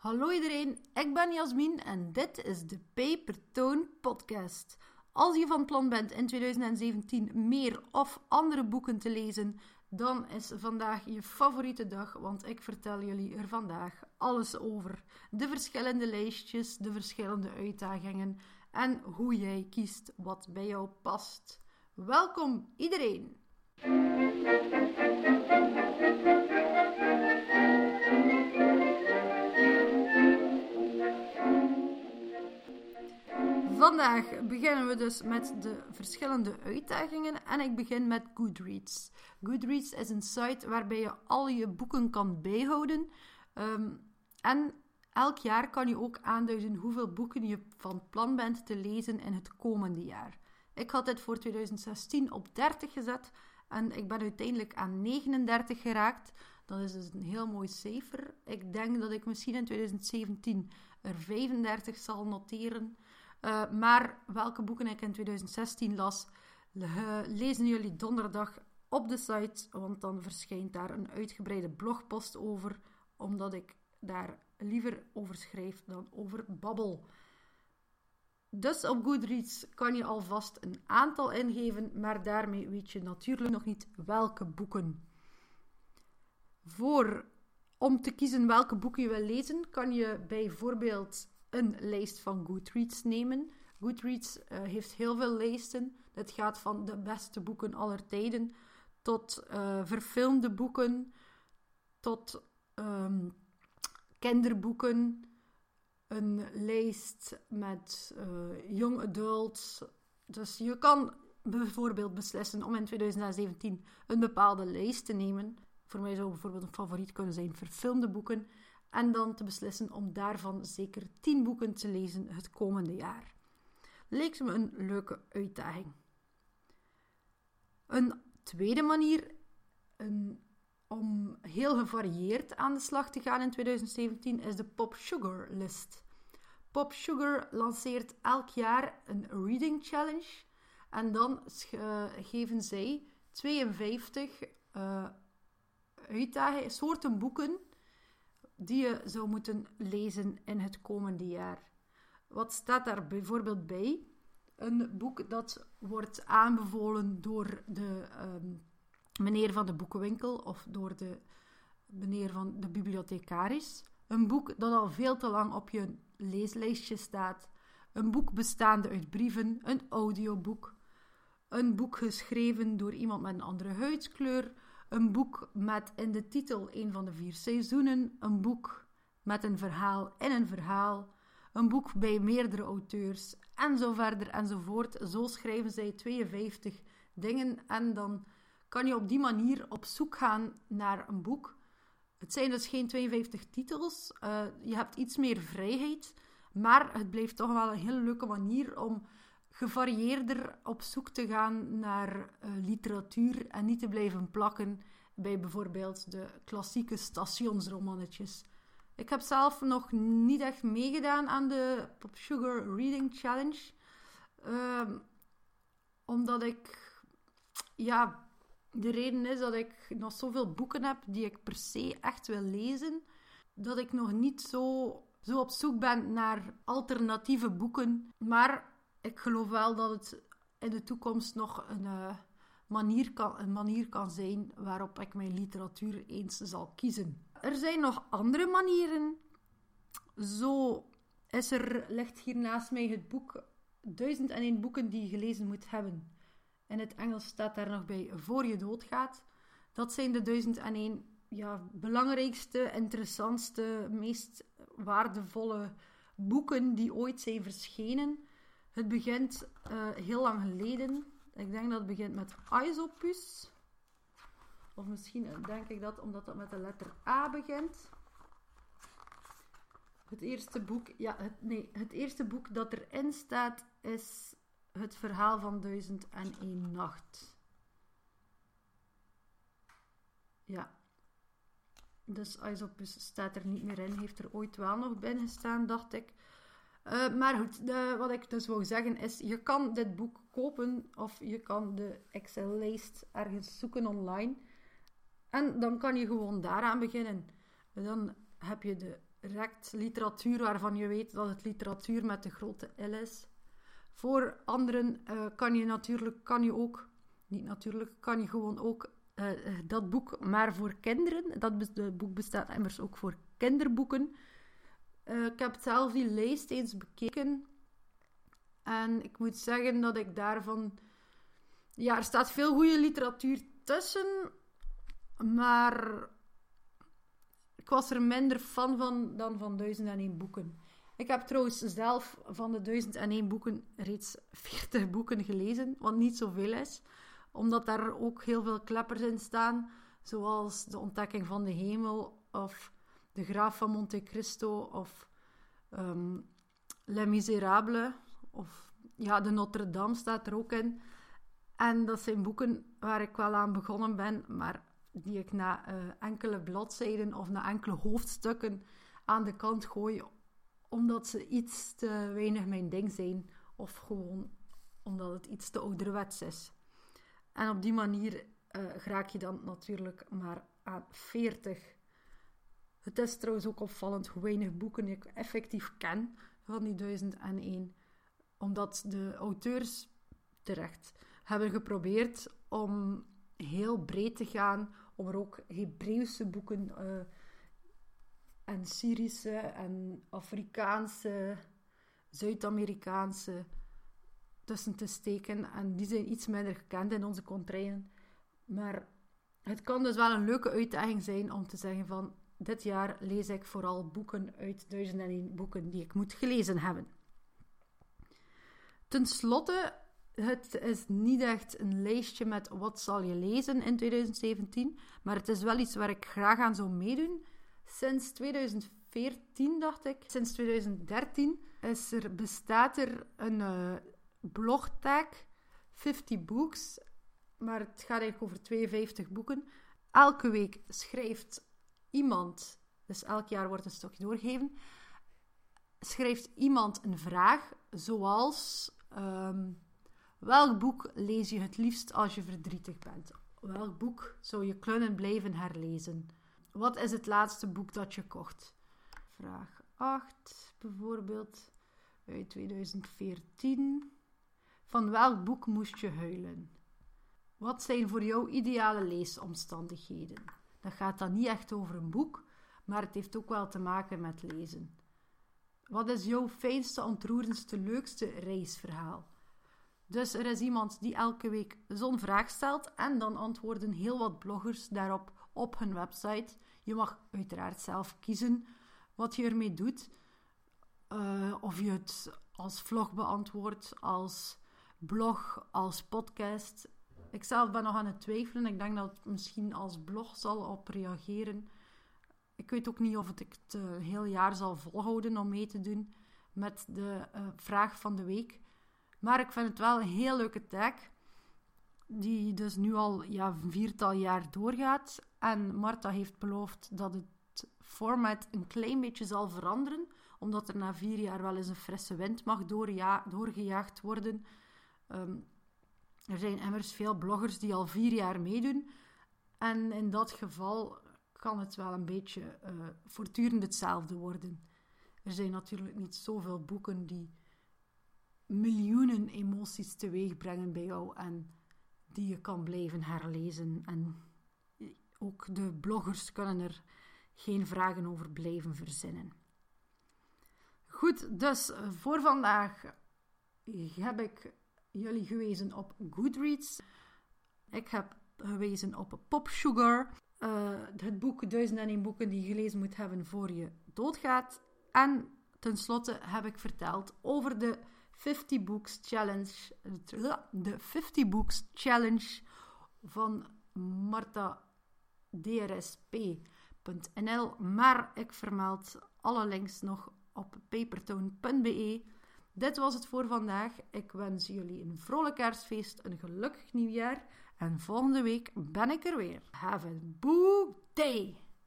Hallo iedereen, ik ben Jasmin en dit is de Papertone Podcast. Als je van plan bent in 2017 meer of andere boeken te lezen, dan is vandaag je favoriete dag, want ik vertel jullie er vandaag alles over. De verschillende lijstjes, de verschillende uitdagingen en hoe jij kiest wat bij jou past. Welkom iedereen! Vandaag beginnen we dus met de verschillende uitdagingen en ik begin met Goodreads. Goodreads is een site waarbij je al je boeken kan bijhouden ehm, en elk jaar kan je ook aanduiden hoeveel boeken je van plan bent te lezen in het komende jaar. Ik had dit voor 2016 op 30 gezet en ik ben uiteindelijk aan 39 geraakt. Dat is dus een heel mooi cijfer. Ik denk dat ik misschien in 2017 er 35 zal noteren. Uh, maar welke boeken ik in 2016 las, lezen jullie donderdag op de site, want dan verschijnt daar een uitgebreide blogpost over, omdat ik daar liever over schrijf dan over babbel. Dus op Goodreads kan je alvast een aantal ingeven, maar daarmee weet je natuurlijk nog niet welke boeken. Voor om te kiezen welke boeken je wil lezen, kan je bijvoorbeeld een lijst van Goodreads nemen. Goodreads uh, heeft heel veel lijsten. Het gaat van de beste boeken aller tijden tot uh, verfilmde boeken, tot um, kinderboeken, een lijst met uh, young adults. Dus je kan bijvoorbeeld beslissen om in 2017 een bepaalde lijst te nemen. Voor mij zou bijvoorbeeld een favoriet kunnen zijn verfilmde boeken. En dan te beslissen om daarvan zeker 10 boeken te lezen het komende jaar. Leek me een leuke uitdaging. Een tweede manier een, om heel gevarieerd aan de slag te gaan in 2017 is de Pop Sugar List. Pop Sugar lanceert elk jaar een Reading Challenge. En dan geven zij 52 uh, uitdagingen, soorten boeken die je zou moeten lezen in het komende jaar. Wat staat daar bijvoorbeeld bij? Een boek dat wordt aanbevolen door de ehm, meneer van de boekenwinkel of door de meneer van de bibliothecaris. Een boek dat al veel te lang op je leeslijstje staat. Een boek bestaande uit brieven, een audioboek. Een boek geschreven door iemand met een andere huidskleur een boek met in de titel een van de vier seizoenen. Een boek met een verhaal in een verhaal. Een boek bij meerdere auteurs. En zo verder enzovoort. Zo schrijven zij 52 dingen. En dan kan je op die manier op zoek gaan naar een boek. Het zijn dus geen 52 titels. Uh, je hebt iets meer vrijheid. Maar het blijft toch wel een hele leuke manier om gevarieerder op zoek te gaan naar uh, literatuur en niet te blijven plakken bij bijvoorbeeld de klassieke stationsromannetjes. Ik heb zelf nog niet echt meegedaan aan de Pop Sugar Reading Challenge. Uh, omdat ik, ja, de reden is dat ik nog zoveel boeken heb die ik per se echt wil lezen, dat ik nog niet zo, zo op zoek ben naar alternatieve boeken. Maar ik geloof wel dat het in de toekomst nog een, uh, manier, kan, een manier kan zijn waarop ik mijn literatuur eens zal kiezen. Er zijn nog andere manieren. Zo is er, ligt hier naast mij het boek 1001 boeken die je gelezen moet hebben. In het Engels staat daar nog bij voor je doodgaat. Dat zijn de 1001 ja, belangrijkste, interessantste, meest waardevolle boeken die ooit zijn verschenen. Het begint uh, heel lang geleden. Ik denk dat het begint met Aesopus. Of misschien denk ik dat omdat dat met de letter A begint. Het eerste boek, ja, het, nee, het eerste boek dat erin staat is het verhaal van Duizend en één Nacht. Ja. Dus Aesopus staat er niet meer in. Heeft er ooit wel nog binnen gestaan, dacht ik. Uh, maar goed, de, wat ik dus wou zeggen is, je kan dit boek kopen of je kan de Excel-lijst ergens zoeken online. En dan kan je gewoon daaraan beginnen. Dan heb je de direct literatuur waarvan je weet dat het literatuur met de grote L is. Voor anderen uh, kan je natuurlijk, kan je ook, niet natuurlijk, kan je gewoon ook uh, dat boek, maar voor kinderen. Dat boek bestaat immers ook voor kinderboeken. Uh, ik heb zelf die lijst eens bekeken. En ik moet zeggen dat ik daarvan. Ja, er staat veel goede literatuur tussen. Maar ik was er minder fan van dan van 1001 boeken. Ik heb trouwens zelf van de 1001 boeken reeds 40 boeken gelezen, wat niet zoveel is, omdat daar ook heel veel kleppers in staan, zoals De Ontdekking van de Hemel of De Graaf van Monte Cristo of um, Les Miserables of ja, De Notre Dame staat er ook in. En dat zijn boeken waar ik wel aan begonnen ben, maar die ik na uh, enkele bladzijden of na enkele hoofdstukken aan de kant gooi, omdat ze iets te weinig mijn ding zijn, of gewoon omdat het iets te ouderwets is. En op die manier uh, raak je dan natuurlijk maar aan 40. Het is trouwens ook opvallend hoe weinig boeken ik effectief ken van die 1001, omdat de auteurs terecht hebben geprobeerd om heel breed te gaan, om er ook Hebreeuwse boeken uh, en Syrische en Afrikaanse, Zuid-Amerikaanse tussen te steken. En die zijn iets minder gekend in onze contraien. Maar het kan dus wel een leuke uitdaging zijn om te zeggen van dit jaar lees ik vooral boeken uit 1001 boeken die ik moet gelezen hebben. Ten slotte het is niet echt een lijstje met wat zal je lezen in 2017, maar het is wel iets waar ik graag aan zou meedoen. Sinds 2014, dacht ik, sinds 2013, is er, bestaat er een uh, blogtag, 50 Books, maar het gaat eigenlijk over 52 boeken. Elke week schrijft iemand, dus elk jaar wordt een stokje doorgegeven, schrijft iemand een vraag, zoals... Um, Welk boek lees je het liefst als je verdrietig bent? Welk boek zou je kunnen blijven herlezen? Wat is het laatste boek dat je kocht? Vraag 8 bijvoorbeeld, uit 2014. Van welk boek moest je huilen? Wat zijn voor jou ideale leesomstandigheden? Dat gaat dan niet echt over een boek, maar het heeft ook wel te maken met lezen. Wat is jouw fijnste, ontroerendste, leukste reisverhaal? Dus er is iemand die elke week zo'n vraag stelt en dan antwoorden heel wat bloggers daarop op hun website. Je mag uiteraard zelf kiezen wat je ermee doet. Uh, of je het als vlog beantwoordt, als blog, als podcast. Ik zelf ben nog aan het twijfelen. Ik denk dat het misschien als blog zal op reageren. Ik weet ook niet of het ik het uh, heel jaar zal volhouden om mee te doen met de uh, vraag van de week. Maar ik vind het wel een heel leuke tag. Die dus nu al ja, een viertal jaar doorgaat. En Marta heeft beloofd dat het format een klein beetje zal veranderen. Omdat er na vier jaar wel eens een frisse wind mag doorgejaagd worden. Ehm, er zijn immers veel bloggers die al vier jaar meedoen. En in dat geval kan het wel een beetje uh, voortdurend hetzelfde worden. Er zijn natuurlijk niet zoveel boeken die miljoenen emoties teweeg brengen bij jou en die je kan blijven herlezen. En ook de bloggers kunnen er geen vragen over blijven verzinnen. Goed, dus voor vandaag heb ik jullie gewezen op Goodreads. Ik heb gewezen op Pop Sugar. Uh, het boek 1001 boeken die je gelezen moet hebben voor je doodgaat. En tenslotte heb ik verteld over de 50 Books Challenge. De 50 Books Challenge van Marta DRSP.nl. Maar ik vermeld alle links nog op papertone.be. Dit was het voor vandaag. Ik wens jullie een vrolijk kerstfeest, een gelukkig nieuwjaar. En volgende week ben ik er weer. Have a book day!